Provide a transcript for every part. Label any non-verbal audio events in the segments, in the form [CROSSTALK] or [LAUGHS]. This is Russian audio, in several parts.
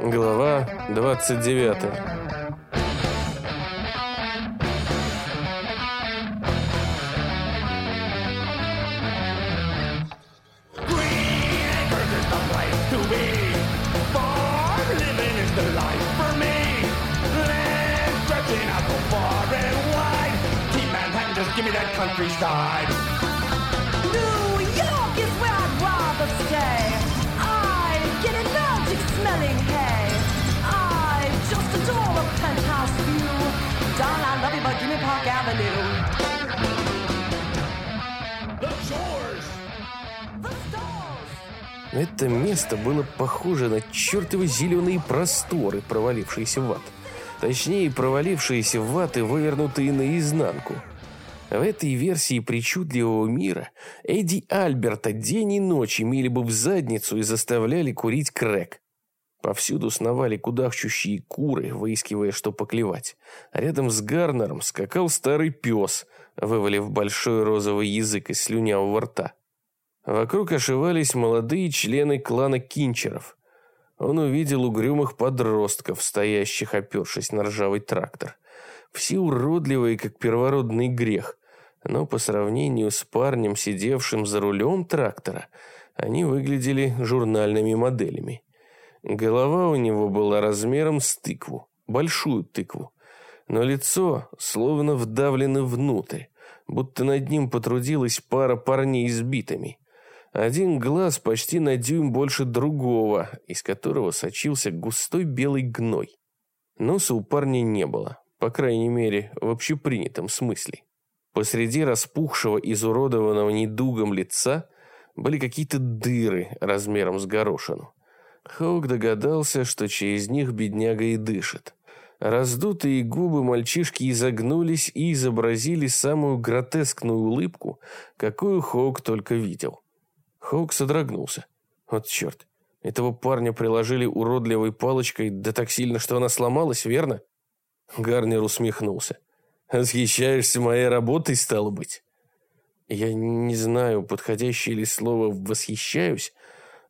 Глава 29 Give me that countryside. Stars. Это место было похоже на чертовы зеленые просторы, провалившиеся в ад. Точнее, провалившиеся в ад и вывернутые наизнанку. В этой версии причудливого мира Эдди Альберта день и ночь имели бы в задницу и заставляли курить крэк. Повсюду сновали кудахчущие куры, выискивая, что поклевать. А рядом с Гарнером скакал старый пес, вывалив большой розовый язык из слюнявого рта. Вокруг ошивались молодые члены клана Кинчеров. Он увидел угрюмых подростков, стоящих, опершись на ржавый трактор. Все уродливые, как первородный грех, но по сравнению с парнем, сидевшим за рулем трактора, они выглядели журнальными моделями. Голова у него была размером с тыкву, большую тыкву, но лицо словно вдавлено внутрь, будто над ним потрудилась пара парней с битами. Один глаз почти на дюйм больше другого, из которого сочился густой белый гной. Носа у парня не было, по крайней мере, в общепринятом смысле. Посреди распухшего, изуродованного недугом лица были какие-то дыры размером с горошину. Хоук догадался, что через них бедняга и дышит. Раздутые губы мальчишки изогнулись и изобразили самую гротескную улыбку, какую Хоук только видел. Хоук содрогнулся. Вот черт, этого парня приложили уродливой палочкой, да так сильно, что она сломалась, верно? Гарнер усмехнулся. «Восхищаешься моей работой, стало быть?» Я не знаю, подходящее ли слово «восхищаюсь»,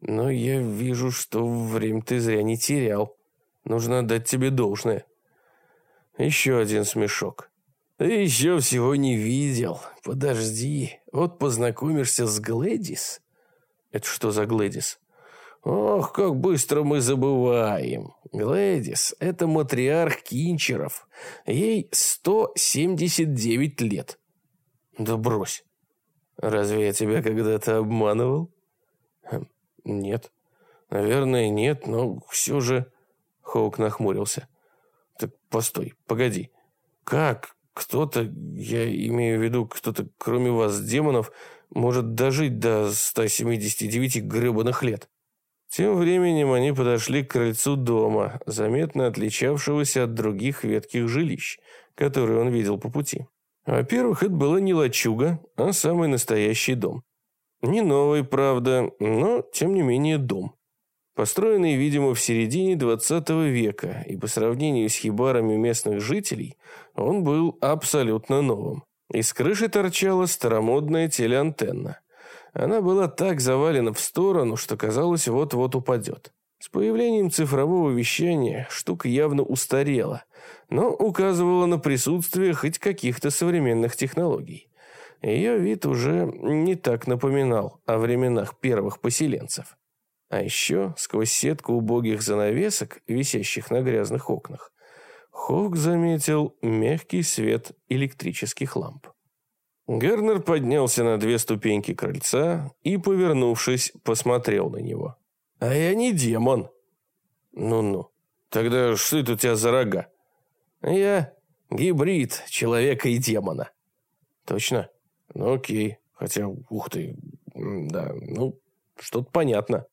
но я вижу, что время ты зря не терял. Нужно дать тебе должное. Еще один смешок. Ты еще всего не видел. Подожди, вот познакомишься с Глэдис. Это что за Глэдис? Ох, как быстро мы забываем. Глэдис – это матриарх Кинчеров. Ей 179 лет. Да брось. Разве я тебя когда-то обманывал? Хм, нет. Наверное, нет, но все же... Хоук нахмурился. Так постой, погоди. Как кто-то, я имею в виду кто-то, кроме вас, демонов, может дожить до 179 гребаных лет? Тем временем они подошли к крыльцу дома, заметно отличавшегося от других ветких жилищ, которые он видел по пути. Во-первых, это была не лачуга, а самый настоящий дом. Не новый, правда, но, тем не менее, дом. Построенный, видимо, в середине 20 века, и по сравнению с хибарами местных жителей, он был абсолютно новым. Из крыши торчала старомодная телеантенна. Она была так завалена в сторону, что казалось, вот-вот упадет. С появлением цифрового вещания штука явно устарела, но указывала на присутствие хоть каких-то современных технологий. Ее вид уже не так напоминал о временах первых поселенцев. А еще сквозь сетку убогих занавесок, висящих на грязных окнах, Хок заметил мягкий свет электрических ламп. Гернер поднялся на две ступеньки крыльца и, повернувшись, посмотрел на него. «А я не демон». «Ну-ну, тогда что это у тебя за рога?» «Я гибрид человека и демона». «Точно? Ну окей. Хотя, ух ты, да, ну, что-то понятно».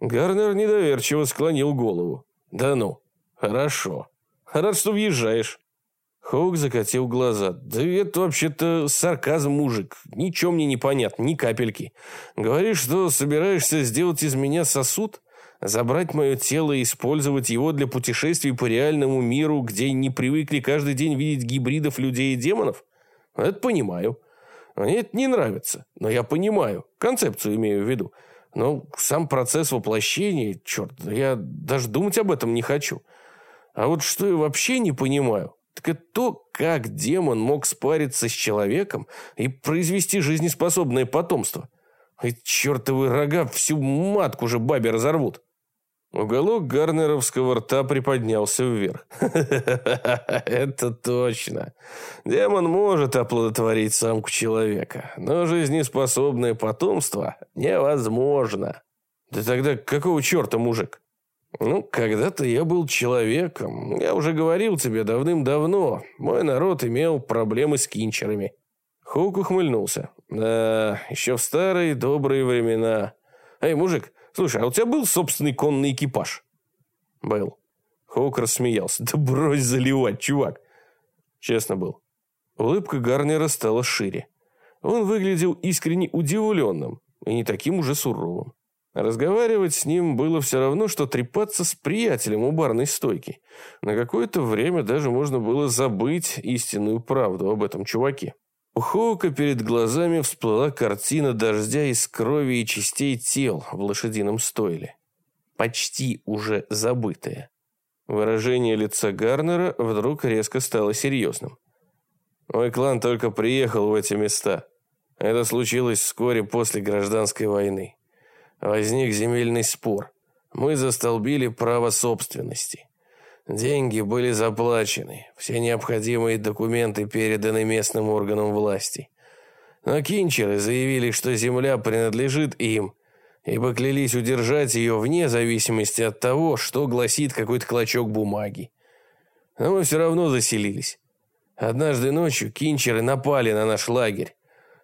Гарнер недоверчиво склонил голову. «Да ну, хорошо. Рад, что въезжаешь». Хоук закатил глаза. «Да это вообще-то сарказм, мужик. Ничего мне не понятно, ни капельки. Говоришь, что собираешься сделать из меня сосуд? Забрать мое тело и использовать его для путешествий по реальному миру, где не привыкли каждый день видеть гибридов людей и демонов? Это понимаю. Мне это не нравится, но я понимаю. Концепцию имею в виду. Но сам процесс воплощения, черт, я даже думать об этом не хочу. А вот что я вообще не понимаю, так это то, как демон мог спариться с человеком и произвести жизнеспособное потомство. И чертовы рога всю матку же бабе разорвут. Уголок гарнеровского рта приподнялся вверх. [LAUGHS] «Это точно. Демон может оплодотворить самку человека, но жизнеспособное потомство невозможно». «Да тогда какого черта, мужик?» «Ну, когда-то я был человеком. Я уже говорил тебе давным-давно. Мой народ имел проблемы с кинчерами». Хук ухмыльнулся. «Да, еще в старые добрые времена. Эй, мужик, Слушай, а у тебя был собственный конный экипаж? Был. Хоук рассмеялся. Да брось заливать, чувак. Честно был. Улыбка Гарнера стала шире. Он выглядел искренне удивленным и не таким уже суровым. Разговаривать с ним было все равно, что трепаться с приятелем у барной стойки. На какое-то время даже можно было забыть истинную правду об этом чуваке. У Хоука перед глазами всплыла картина дождя из крови и частей тел в лошадином стойле. Почти уже забытая. Выражение лица Гарнера вдруг резко стало серьезным. «Мой клан только приехал в эти места. Это случилось вскоре после гражданской войны. Возник земельный спор. Мы застолбили право собственности. Деньги были заплачены, все необходимые документы переданы местным органам власти. Но кинчеры заявили, что земля принадлежит им, и поклялись удержать ее вне зависимости от того, что гласит какой-то клочок бумаги. Но мы все равно заселились. Однажды ночью кинчеры напали на наш лагерь.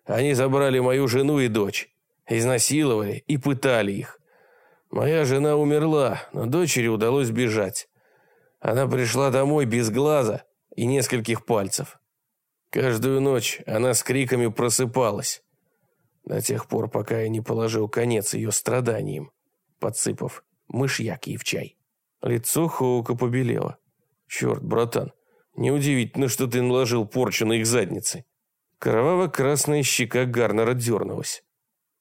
Они забрали мою жену и дочь, изнасиловали и пытали их. Моя жена умерла, но дочери удалось бежать. Она пришла домой без глаза и нескольких пальцев. Каждую ночь она с криками просыпалась. До тех пор, пока я не положил конец ее страданиям, подсыпав мышьяк ей в чай. Лицо Хоука побелело. «Черт, братан, неудивительно, что ты наложил порчу на их задницы». Кроваво-красная щека Гарнера дернулась.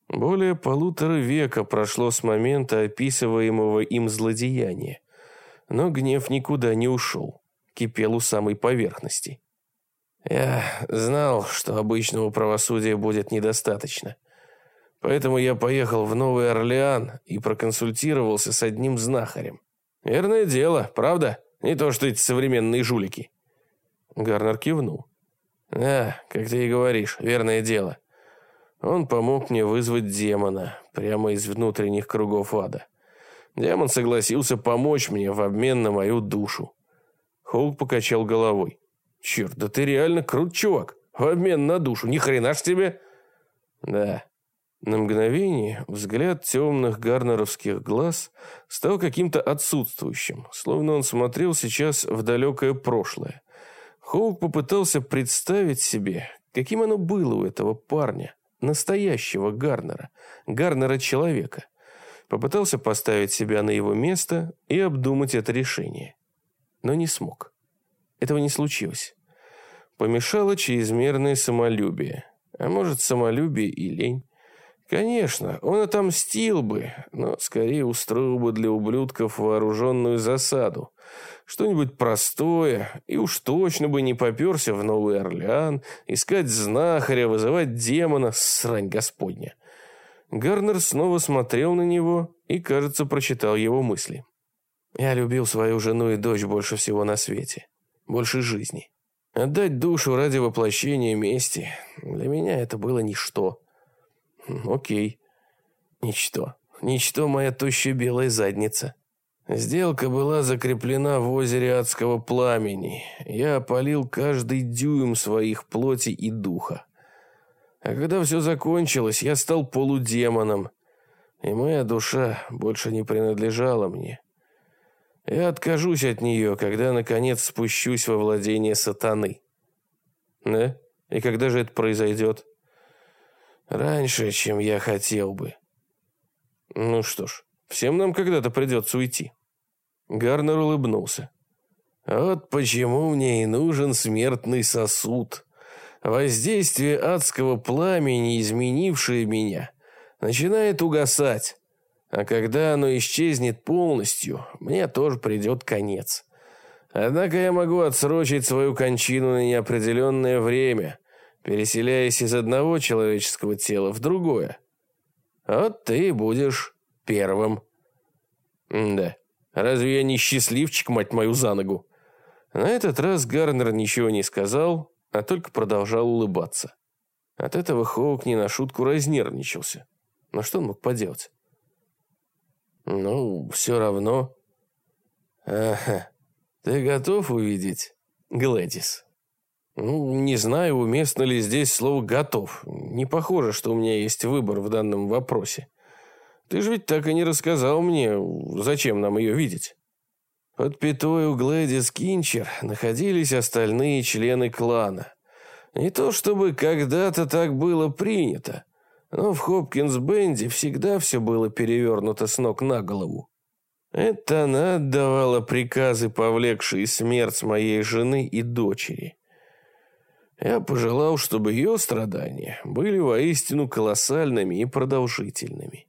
Более полутора века прошло с момента описываемого им злодеяния. Но гнев никуда не ушел, кипел у самой поверхности. Я знал, что обычного правосудия будет недостаточно. Поэтому я поехал в Новый Орлеан и проконсультировался с одним знахарем. Верное дело, правда? Не то, что эти современные жулики. Гарнер кивнул. Да, как ты и говоришь, верное дело. Он помог мне вызвать демона прямо из внутренних кругов ада. Демон согласился помочь мне в обмен на мою душу. Хоук покачал головой. Черт, да ты реально крут, чувак. В обмен на душу. Ни хрена ж тебе. Да. На мгновение взгляд темных гарнеровских глаз стал каким-то отсутствующим, словно он смотрел сейчас в далекое прошлое. Хоук попытался представить себе, каким оно было у этого парня, настоящего Гарнера, Гарнера-человека. Попытался поставить себя на его место и обдумать это решение. Но не смог. Этого не случилось. Помешало чрезмерное самолюбие. А может, самолюбие и лень. Конечно, он отомстил бы, но скорее устроил бы для ублюдков вооруженную засаду. Что-нибудь простое, и уж точно бы не поперся в Новый Орлеан, искать знахаря, вызывать демона, срань господня. Гарнер снова смотрел на него и, кажется, прочитал его мысли. «Я любил свою жену и дочь больше всего на свете. Больше жизни. Отдать душу ради воплощения мести. Для меня это было ничто. Хм, окей. Ничто. Ничто моя тощая белая задница. Сделка была закреплена в озере адского пламени. Я опалил каждый дюйм своих плоти и духа. А когда все закончилось, я стал полудемоном, и моя душа больше не принадлежала мне. Я откажусь от нее, когда, наконец, спущусь во владение сатаны. Да? И когда же это произойдет? Раньше, чем я хотел бы. Ну что ж, всем нам когда-то придется уйти. Гарнер улыбнулся. Вот почему мне и нужен смертный сосуд. Воздействие адского пламени, изменившее меня, начинает угасать. А когда оно исчезнет полностью, мне тоже придет конец. Однако я могу отсрочить свою кончину на неопределенное время, переселяясь из одного человеческого тела в другое. Вот ты будешь первым. да, разве я не счастливчик, мать мою, за ногу? На этот раз Гарнер ничего не сказал, а только продолжал улыбаться. От этого Хоук не на шутку разнервничался. Но что он мог поделать? Ну, все равно. Ага. Ты готов увидеть Глэдис? Ну, не знаю, уместно ли здесь слово «готов». Не похоже, что у меня есть выбор в данном вопросе. Ты же ведь так и не рассказал мне, зачем нам ее видеть. Под пятой у Глэдис Кинчер находились остальные члены клана. Не то чтобы когда-то так было принято, но в Хопкинс-Бенде всегда все было перевернуто с ног на голову. Это она отдавала приказы, повлекшие смерть моей жены и дочери. Я пожелал, чтобы ее страдания были воистину колоссальными и продолжительными.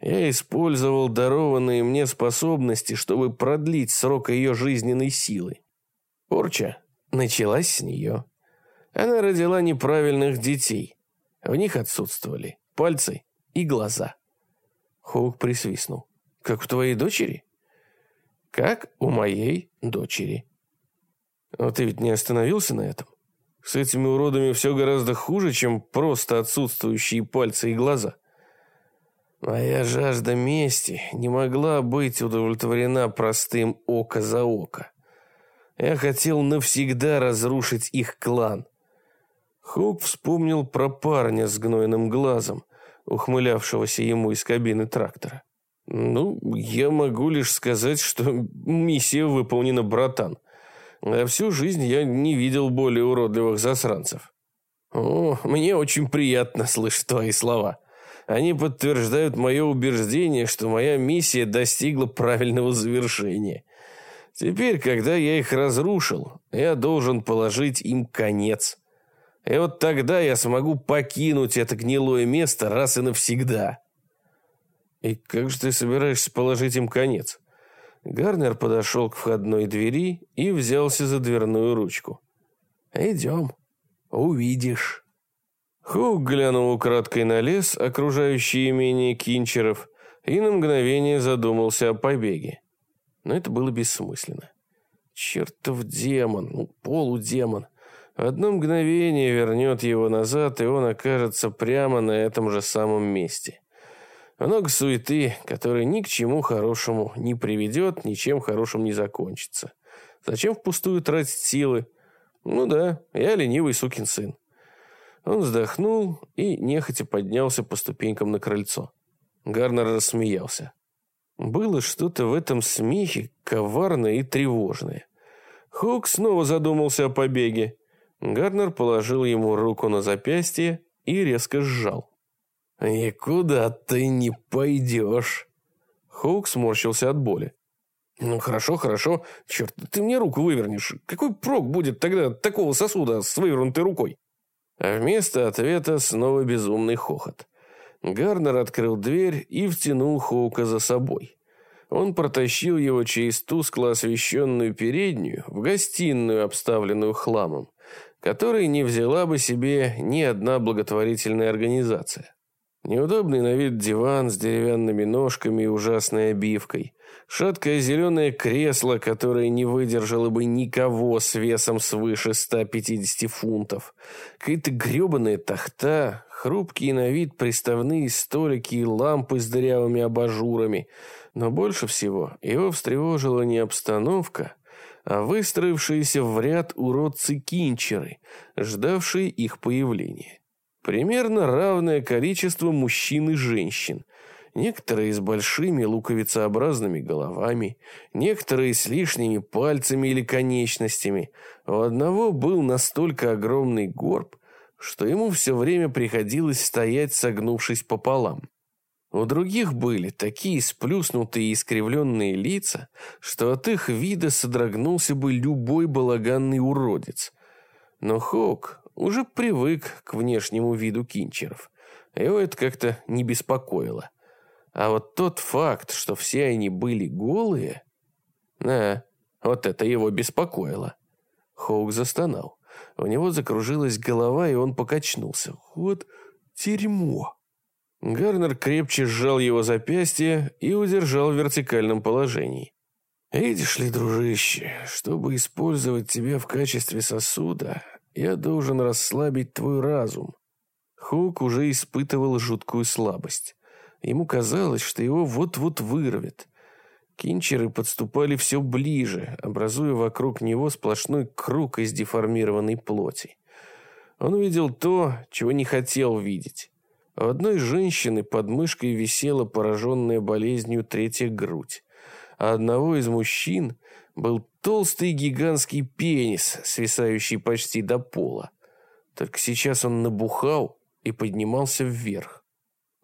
Я использовал дарованные мне способности, чтобы продлить срок ее жизненной силы. Порча началась с нее. Она родила неправильных детей. В них отсутствовали пальцы и глаза. Хоук присвистнул. «Как у твоей дочери?» «Как у моей дочери». «Но ты ведь не остановился на этом? С этими уродами все гораздо хуже, чем просто отсутствующие пальцы и глаза». Моя жажда мести не могла быть удовлетворена простым око за око. Я хотел навсегда разрушить их клан. Хук вспомнил про парня с гнойным глазом, ухмылявшегося ему из кабины трактора. «Ну, я могу лишь сказать, что миссия выполнена, братан. А всю жизнь я не видел более уродливых засранцев». «О, мне очень приятно слышать твои слова», они подтверждают мое убеждение, что моя миссия достигла правильного завершения. Теперь, когда я их разрушил, я должен положить им конец. И вот тогда я смогу покинуть это гнилое место раз и навсегда. И как же ты собираешься положить им конец? Гарнер подошел к входной двери и взялся за дверную ручку. «Идем, увидишь». Хоук глянул украдкой на лес, окружающий имение кинчеров, и на мгновение задумался о побеге. Но это было бессмысленно. Чертов демон, ну, полудемон. Одно мгновение вернет его назад, и он окажется прямо на этом же самом месте. Много суеты, которая ни к чему хорошему не приведет, ничем хорошим не закончится. Зачем впустую тратить силы? Ну да, я ленивый сукин сын. Он вздохнул и нехотя поднялся по ступенькам на крыльцо. Гарнер рассмеялся. Было что-то в этом смехе коварное и тревожное. Хук снова задумался о побеге. Гарнер положил ему руку на запястье и резко сжал. «Никуда ты не пойдешь!» Хук сморщился от боли. «Ну хорошо, хорошо. Черт, ты мне руку вывернешь. Какой прок будет тогда такого сосуда с вывернутой рукой?» А вместо ответа снова безумный хохот. Гарнер открыл дверь и втянул Хоука за собой. Он протащил его через тускло освещенную переднюю в гостиную, обставленную хламом, который не взяла бы себе ни одна благотворительная организация. Неудобный на вид диван с деревянными ножками и ужасной обивкой, Шаткое зеленое кресло, которое не выдержало бы никого с весом свыше 150 фунтов. Какая-то гребаная тахта, хрупкие на вид приставные столики и лампы с дырявыми абажурами. Но больше всего его встревожила не обстановка, а выстроившиеся в ряд уродцы-кинчеры, ждавшие их появления. Примерно равное количество мужчин и женщин – некоторые с большими луковицеобразными головами, некоторые с лишними пальцами или конечностями. У одного был настолько огромный горб, что ему все время приходилось стоять, согнувшись пополам. У других были такие сплюснутые и искривленные лица, что от их вида содрогнулся бы любой балаганный уродец. Но Хок уже привык к внешнему виду кинчеров. Его это как-то не беспокоило. А вот тот факт, что все они были голые, да, вот это его беспокоило. Хоук застонал. У него закружилась голова, и он покачнулся. Вот дерьмо. Гарнер крепче сжал его запястье и удержал в вертикальном положении. «Видишь ли, дружище, чтобы использовать тебя в качестве сосуда, я должен расслабить твой разум». Хук уже испытывал жуткую слабость. Ему казалось, что его вот-вот вырвет. Кинчеры подступали все ближе, образуя вокруг него сплошной круг из деформированной плоти. Он увидел то, чего не хотел видеть. У одной женщины под мышкой висела пораженная болезнью третья грудь, а одного из мужчин был толстый гигантский пенис, свисающий почти до пола. Только сейчас он набухал и поднимался вверх.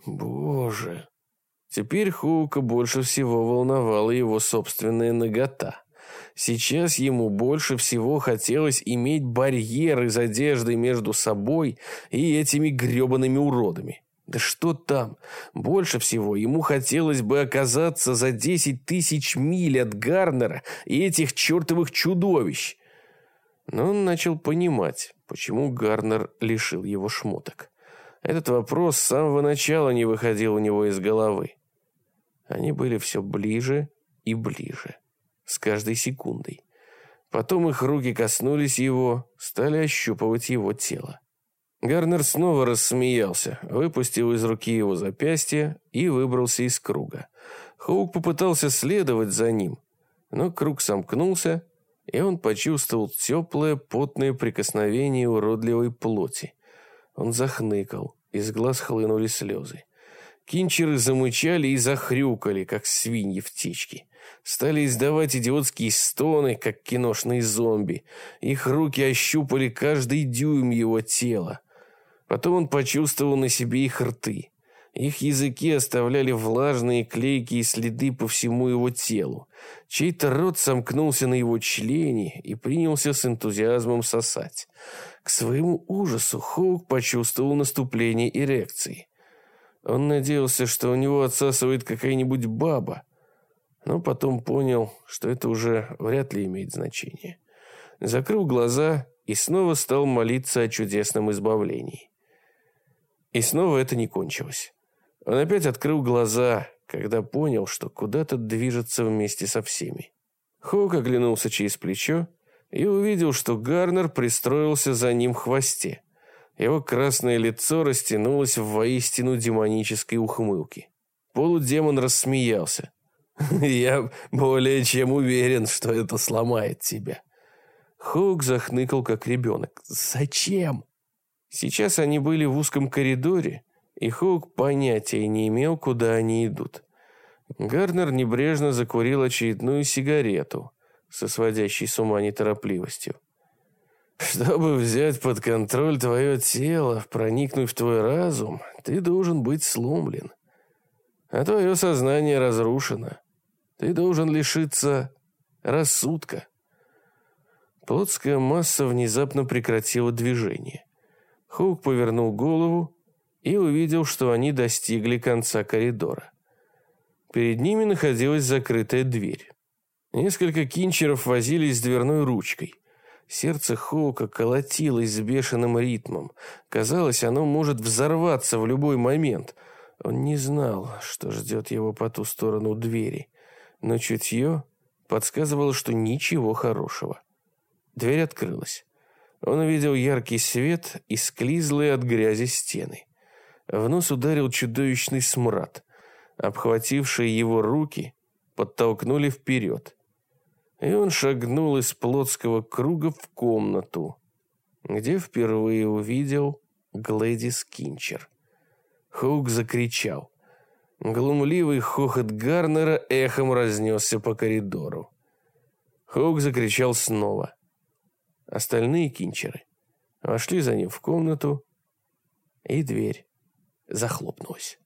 Боже! Теперь Хука больше всего волновала его собственная нагота. Сейчас ему больше всего хотелось иметь барьер из одежды между собой и этими гребаными уродами. Да что там? Больше всего ему хотелось бы оказаться за десять тысяч миль от Гарнера и этих чертовых чудовищ. Но он начал понимать, почему Гарнер лишил его шмоток. Этот вопрос с самого начала не выходил у него из головы. Они были все ближе и ближе, с каждой секундой. Потом их руки коснулись его, стали ощупывать его тело. Гарнер снова рассмеялся, выпустил из руки его запястье и выбрался из круга. Хоук попытался следовать за ним, но круг сомкнулся, и он почувствовал теплое, потное прикосновение уродливой плоти. Он захныкал, из глаз хлынули слезы. Кинчеры замычали и захрюкали, как свиньи в течке. Стали издавать идиотские стоны, как киношные зомби. Их руки ощупали каждый дюйм его тела. Потом он почувствовал на себе их рты. Их языки оставляли влажные клейкие следы по всему его телу. Чей-то рот сомкнулся на его члене и принялся с энтузиазмом сосать. К своему ужасу Хоук почувствовал наступление эрекции. Он надеялся, что у него отсасывает какая-нибудь баба, но потом понял, что это уже вряд ли имеет значение. Закрыл глаза и снова стал молиться о чудесном избавлении. И снова это не кончилось. Он опять открыл глаза, когда понял, что куда-то движется вместе со всеми. Хоук оглянулся через плечо и увидел, что Гарнер пристроился за ним в хвосте. Его красное лицо растянулось в воистину демонической ухмылке. Полудемон рассмеялся. [LAUGHS] «Я более чем уверен, что это сломает тебя». Хоук захныкал, как ребенок. «Зачем?» Сейчас они были в узком коридоре, и Хоук понятия не имел, куда они идут. Гарнер небрежно закурил очередную сигарету со сводящей с ума неторопливостью. «Чтобы взять под контроль твое тело, проникнуть в твой разум, ты должен быть сломлен. А твое сознание разрушено. Ты должен лишиться рассудка». Плотская масса внезапно прекратила движение. Хук повернул голову и увидел, что они достигли конца коридора. Перед ними находилась закрытая дверь. Несколько кинчеров возились с дверной ручкой. Сердце Хоука колотилось с бешеным ритмом. Казалось, оно может взорваться в любой момент. Он не знал, что ждет его по ту сторону двери, но чутье подсказывало, что ничего хорошего. Дверь открылась. Он увидел яркий свет и склизлые от грязи стены. В нос ударил чудовищный смрад. Обхватившие его руки подтолкнули вперед. И он шагнул из плотского круга в комнату, где впервые увидел Глэдис Кинчер. Хук закричал. Глумливый хохот Гарнера эхом разнесся по коридору. Хук закричал снова. Остальные кинчеры вошли за ним в комнату, и дверь захлопнулась.